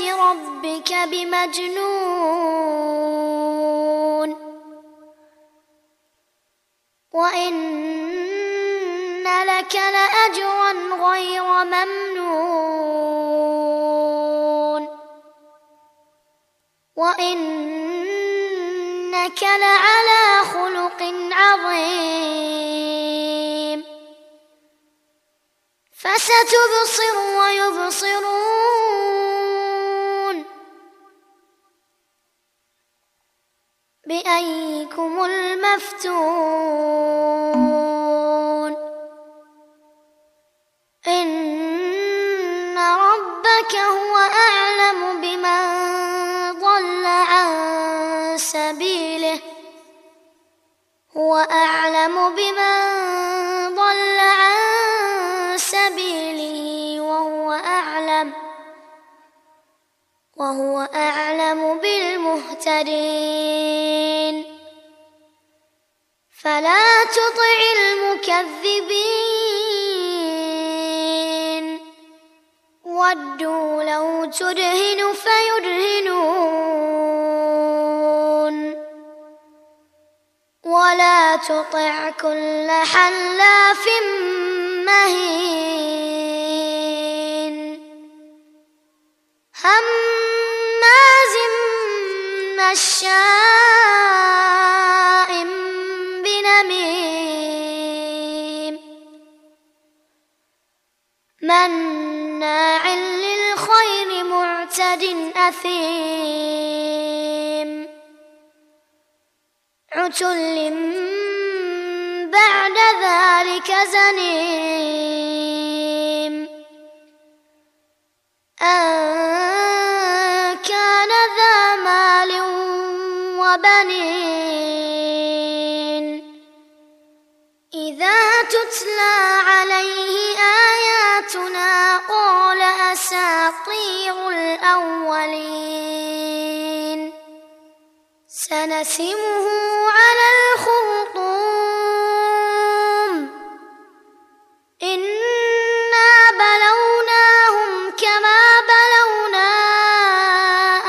ربك بمجنون. وإن لك لأجرا غير ممنون. وإنك لعلى خلق عظيم. فستبصر ويبصرون. بأيكم المفتون إن ربك هو أعلم بمن ضل عن سبيله هو أعلم بمن ضل عن سبيله وهو أعلم وهو أعلم بالمهتدين المكذبين ودوا لو تدهن فيدهنون. ولا تطع كل حلاف مهين. هماز مشاء أثيم عتل بعد ذلك زنيم. أساطير الأولين. سنسمه على الخرطوم. إنا بلوناهم كما بلونا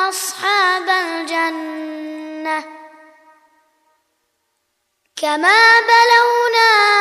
أصحاب الجنة. كما بلونا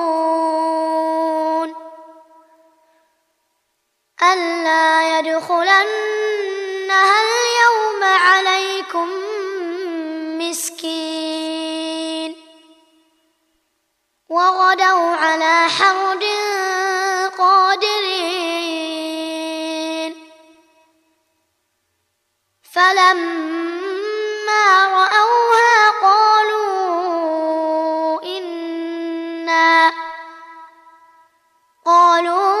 وغدوا على حرد قادرين. فلما رأوها قالوا إنا قالوا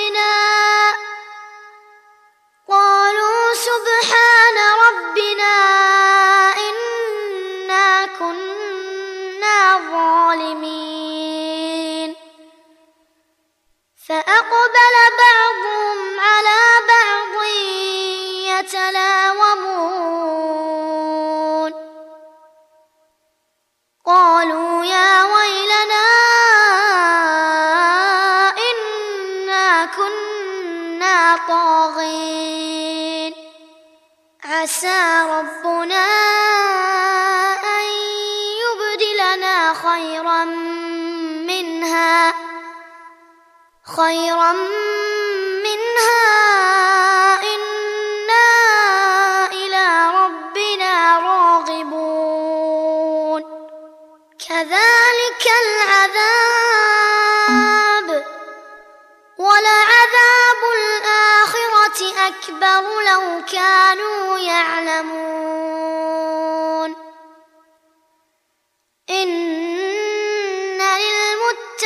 طاغين. عسى ربنا أن يبدلنا خيرا منها خيرا منها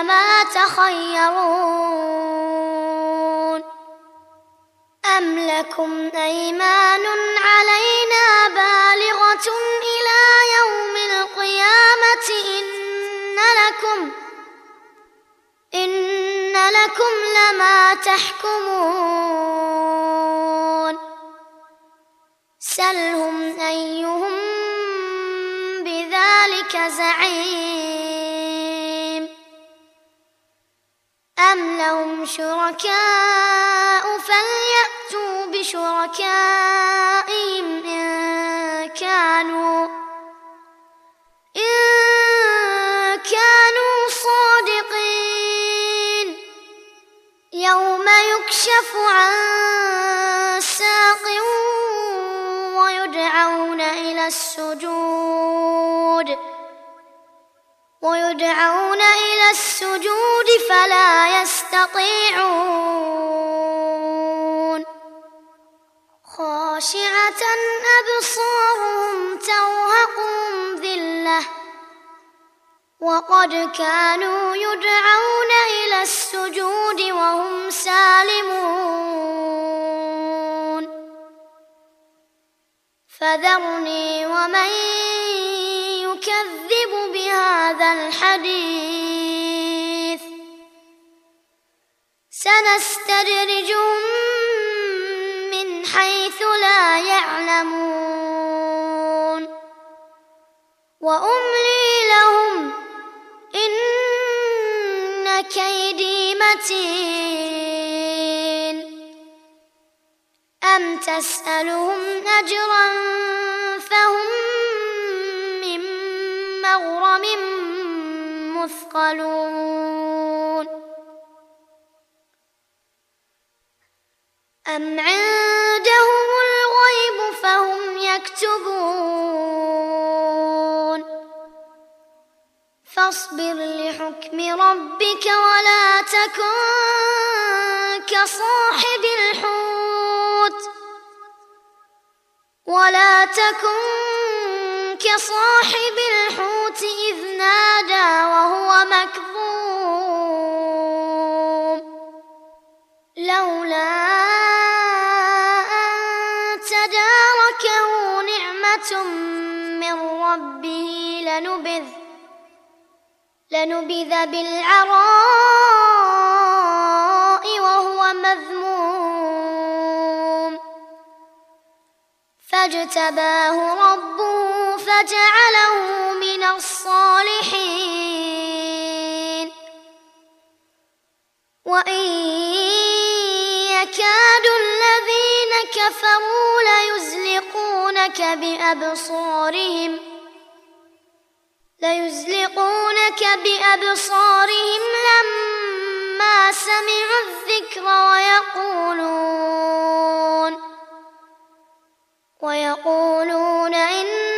لما تخيرون أم لكم أيمان علينا بالغة إلى يوم القيامة إن لكم إن لكم لما تحكمون سلهم أيهم لهم شركاء فليأتوا بشركائهم إن كانوا إن كانوا صادقين. يوم يكشف عن ساق ويدعون إلى السجود. ويدعون إلى السجود فلا يستطيعون. خاشعة أبصارهم ترهقهم ذلة. وقد كانوا يدعون إلى السجود وهم سالمون. فذرني ومن يكذب بهذا الحديث. سنستدرجهم من حيث لا يعلمون. وأملي لهم إن كيدي متين. أم تسألهم أجرا مغرم مثقلون أم عندهم الغيب فهم يكتبون فاصبر لحكم ربك ولا تكن كصاحب الحوت ولا تكن كصاحب الحوت إذ نادى وهو مكظوم. لولا أن تداركه نعمة من ربه لنبذ لنبذ بالعراء وهو مذموم. فاجتباه ربه فجعله من الصالحين. وإن كفروا ليزلقونك بأبصارهم ليزلقونك بأبصارهم لما سمعوا الذكر ويقولون ويقولون إن